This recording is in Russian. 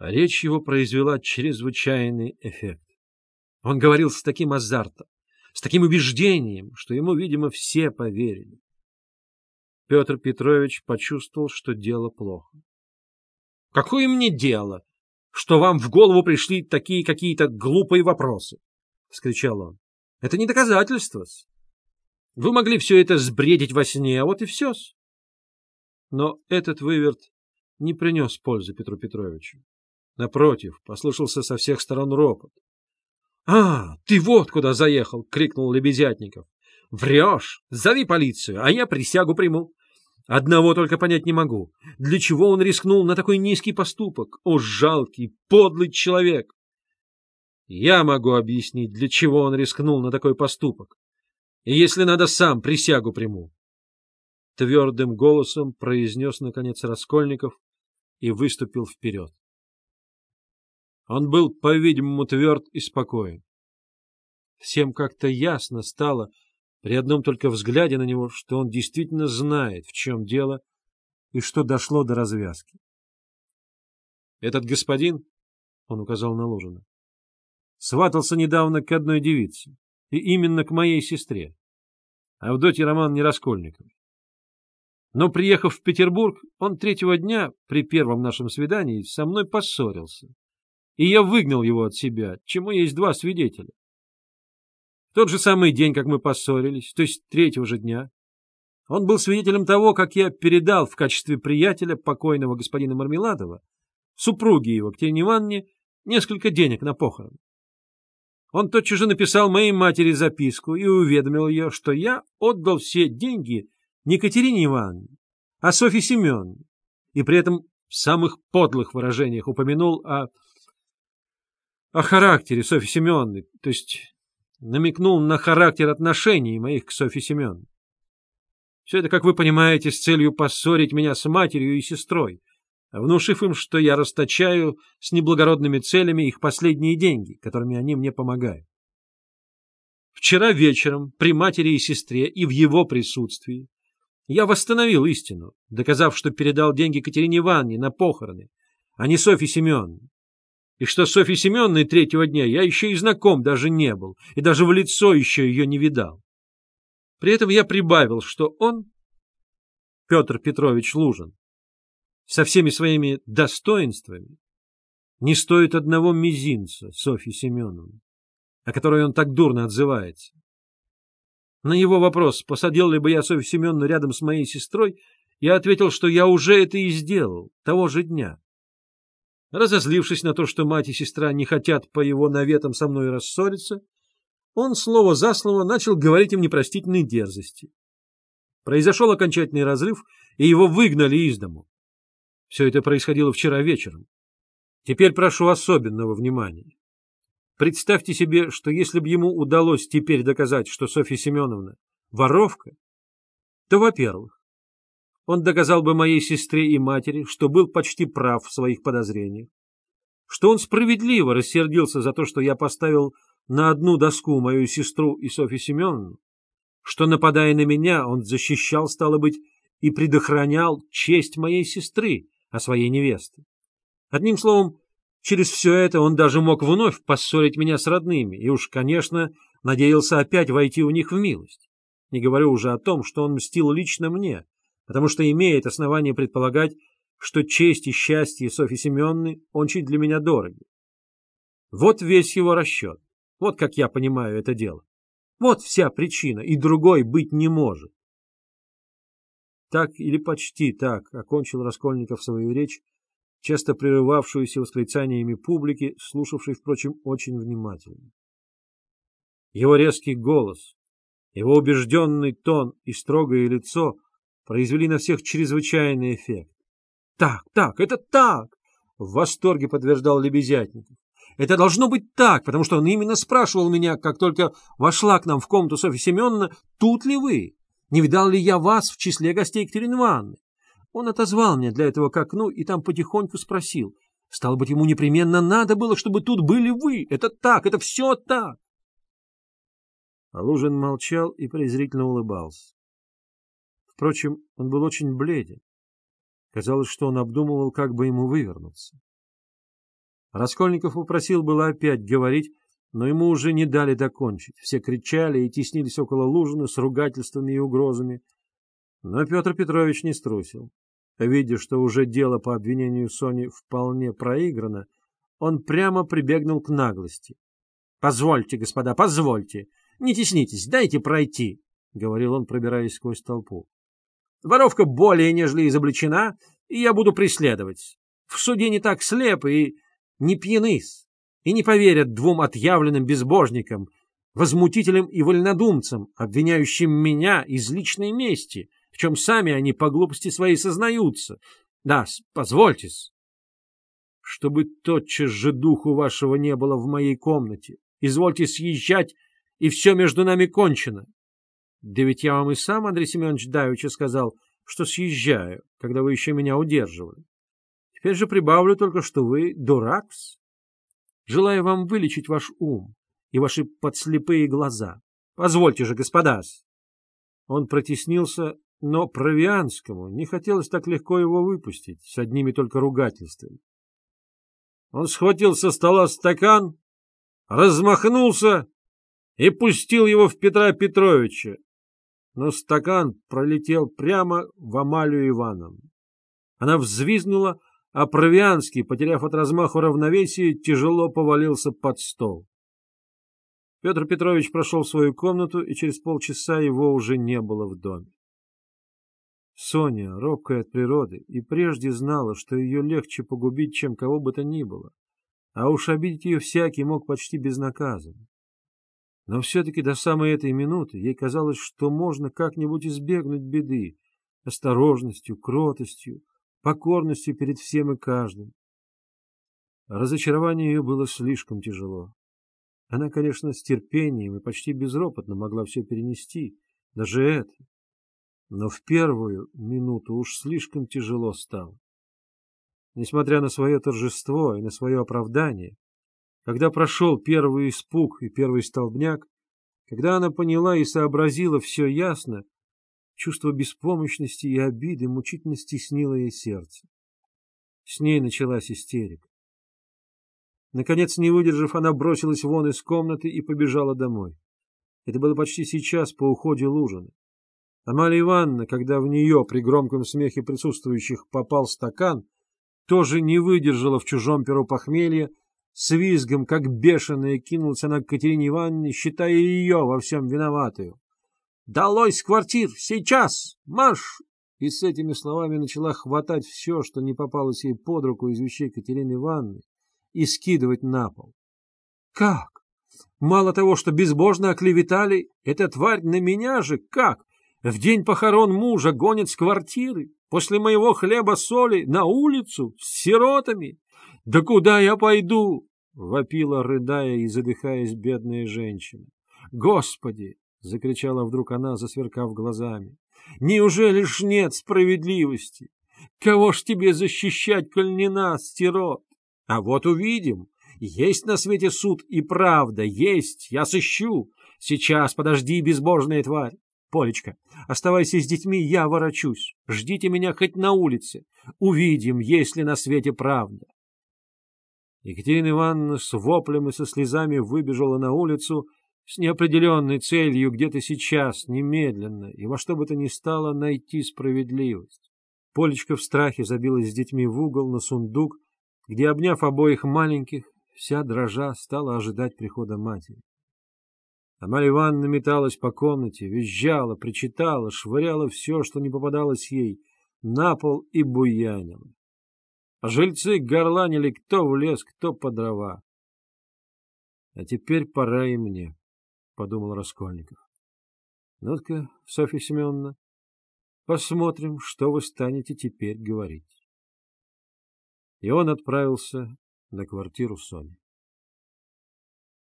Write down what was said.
Речь его произвела чрезвычайный эффект. Он говорил с таким азартом, с таким убеждением, что ему, видимо, все поверили. Петр Петрович почувствовал, что дело плохо. — Какое мне дело, что вам в голову пришли такие какие-то глупые вопросы? — вскричал он. — Это не доказательство. -с. Вы могли все это сбредить во сне, а вот и все. -с. Но этот выверт не принес пользы Петру Петровичу. Напротив, послышался со всех сторон ропот. — А, ты вот куда заехал! — крикнул Лебезятников. — Врешь! Зови полицию, а я присягу приму. Одного только понять не могу. Для чего он рискнул на такой низкий поступок? О, жалкий, подлый человек! Я могу объяснить, для чего он рискнул на такой поступок. И если надо, сам присягу приму. Твердым голосом произнес, наконец, Раскольников и выступил вперед. Он был, по-видимому, тверд и спокоен. Всем как-то ясно стало, при одном только взгляде на него, что он действительно знает, в чем дело и что дошло до развязки. Этот господин, он указал на Лужина, сватался недавно к одной девице, и именно к моей сестре, Авдотье Роман Нераскольниковой. Но, приехав в Петербург, он третьего дня, при первом нашем свидании, со мной поссорился и я выгнал его от себя, чему есть два свидетеля. В тот же самый день, как мы поссорились, то есть третьего же дня, он был свидетелем того, как я передал в качестве приятеля покойного господина Мармеладова супруге его, Ксении Ивановне, несколько денег на похороны. Он тотчас же написал моей матери записку и уведомил ее, что я отдал все деньги не Катерине Ивановне, а Софье Семеновне, и при этом в самых подлых выражениях упомянул о о характере Софьи Семеновны, то есть намекнул на характер отношений моих к Софье Семеновне. Все это, как вы понимаете, с целью поссорить меня с матерью и сестрой, внушив им, что я расточаю с неблагородными целями их последние деньги, которыми они мне помогают. Вчера вечером при матери и сестре и в его присутствии я восстановил истину, доказав, что передал деньги Катерине Ивановне на похороны, а не Софье Семеновне и что с Софьей Семеновной третьего дня я еще и знаком даже не был, и даже в лицо еще ее не видал. При этом я прибавил, что он, Петр Петрович Лужин, со всеми своими достоинствами, не стоит одного мизинца Софьи Семеновны, о которой он так дурно отзывается. На его вопрос, посадил ли бы я Софью Семеновну рядом с моей сестрой, я ответил, что я уже это и сделал, того же дня. Разозлившись на то, что мать и сестра не хотят по его наветам со мной рассориться, он слово за слово начал говорить им непростительные дерзости. Произошел окончательный разрыв, и его выгнали из дому. Все это происходило вчера вечером. Теперь прошу особенного внимания. Представьте себе, что если бы ему удалось теперь доказать, что Софья Семеновна воровка, то, во-первых, он доказал бы моей сестре и матери, что был почти прав в своих подозрениях, что он справедливо рассердился за то, что я поставил на одну доску мою сестру и Софью Семеновну, что, нападая на меня, он защищал, стало быть, и предохранял честь моей сестры, а своей невесты. Одним словом, через все это он даже мог вновь поссорить меня с родными, и уж, конечно, надеялся опять войти у них в милость. Не говорю уже о том, что он мстил лично мне, потому что имеет основание предполагать, что честь и счастье Софьи Семеновны очень для меня дороги. Вот весь его расчет. Вот как я понимаю это дело. Вот вся причина, и другой быть не может. Так или почти так окончил Раскольников свою речь, часто прерывавшуюся восклицаниями публики, слушавшей, впрочем, очень внимательно. Его резкий голос, его убежденный тон и строгое лицо — произвели на всех чрезвычайный эффект. «Так, так, это так!» — в восторге подтверждал Лебезятников. «Это должно быть так, потому что он именно спрашивал меня, как только вошла к нам в комнату Софья Семеновна, тут ли вы? Не видал ли я вас в числе гостей Екатерины Ивановны?» Он отозвал меня для этого к окну и там потихоньку спросил. «Стало быть, ему непременно надо было, чтобы тут были вы. Это так, это все так!» Лужин молчал и презрительно улыбался. Впрочем, он был очень бледен. Казалось, что он обдумывал, как бы ему вывернуться. Раскольников попросил было опять говорить, но ему уже не дали докончить. Все кричали и теснились около Лужины с ругательствами и угрозами. Но Петр Петрович не струсил. Видя, что уже дело по обвинению Сони вполне проиграно, он прямо прибегнул к наглости. — Позвольте, господа, позвольте. Не теснитесь, дайте пройти, — говорил он, пробираясь сквозь толпу. — Воровка более нежели изобличена, и я буду преследовать. В суде не так слепы и не пьяны и не поверят двум отъявленным безбожникам, возмутителям и вольнодумцам, обвиняющим меня из личной мести, в чем сами они по глупости своей сознаются. Да, позвольтесь. Чтобы тотчас же духу вашего не было в моей комнате. Извольте съезжать, и все между нами кончено. Да ведь я вам и сам, Андрей Семенович Давича, сказал, что съезжаю, когда вы еще меня удерживали. Теперь же прибавлю только, что вы дуракс. Желаю вам вылечить ваш ум и ваши подслепые глаза. Позвольте же, господа. Он протеснился, но Провианскому не хотелось так легко его выпустить, с одними только ругательствами. Он схватил со стола стакан, размахнулся и пустил его в Петра Петровича, но стакан пролетел прямо в Амалию Ивановну. Она взвизгнула, а Провианский, потеряв от размаху равновесие, тяжело повалился под стол. Петр Петрович прошел в свою комнату, и через полчаса его уже не было в доме. Соня, робкая от природы, и прежде знала, что ее легче погубить, чем кого бы то ни было, а уж обидеть ее всякий мог почти безнаказанно. Но все-таки до самой этой минуты ей казалось, что можно как-нибудь избегнуть беды, осторожностью, кротостью, покорностью перед всем и каждым. Разочарование ее было слишком тяжело. Она, конечно, с терпением и почти безропотно могла все перенести, даже это. Но в первую минуту уж слишком тяжело стало. Несмотря на свое торжество и на свое оправдание, когда прошел первый испуг и первый столбняк, когда она поняла и сообразила все ясно, Чувство беспомощности и обиды мучительно стеснило ей сердце. С ней началась истерика. Наконец, не выдержав, она бросилась вон из комнаты и побежала домой. Это было почти сейчас по уходе Лужины. Амалия Ивановна, когда в нее при громком смехе присутствующих попал стакан, тоже не выдержала в чужом перу похмелья, с визгом, как бешеная, кинулась она к Катерине Ивановне, считая ее во всем виноватую. «Долой с квартир! Сейчас! Марш!» И с этими словами начала хватать все, что не попалось ей под руку из вещей Катерины Ивановны, и скидывать на пол. «Как? Мало того, что безбожно оклеветали, эта тварь на меня же как? В день похорон мужа гонит с квартиры, после моего хлеба-соли на улицу, с сиротами. Да куда я пойду?» — вопила, рыдая и задыхаясь бедная женщина. «Господи, — закричала вдруг она, засверкав глазами. — Неужели ж нет справедливости? Кого ж тебе защищать, коль не нас, сирот? А вот увидим. Есть на свете суд и правда, есть, я сыщу. Сейчас, подожди, безбожная тварь. Полечка, оставайся с детьми, я ворочусь. Ждите меня хоть на улице. Увидим, есть ли на свете правда. Екатерина Ивановна с воплем и со слезами выбежала на улицу, с неопределенной целью где-то сейчас, немедленно, и во что бы то ни стало найти справедливость. Полечка в страхе забилась с детьми в угол на сундук, где, обняв обоих маленьких, вся дрожа стала ожидать прихода матери. А Марья Ивановна металась по комнате, визжала, причитала, швыряла все, что не попадалось ей, на пол и буянила. Жильцы горланили кто в лес, кто по дрова. А теперь пора и мне подумал Раскольников. Ну-ка, Софья Семеновна, посмотрим, что вы станете теперь говорить. И он отправился на квартиру Сони.